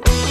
Bye.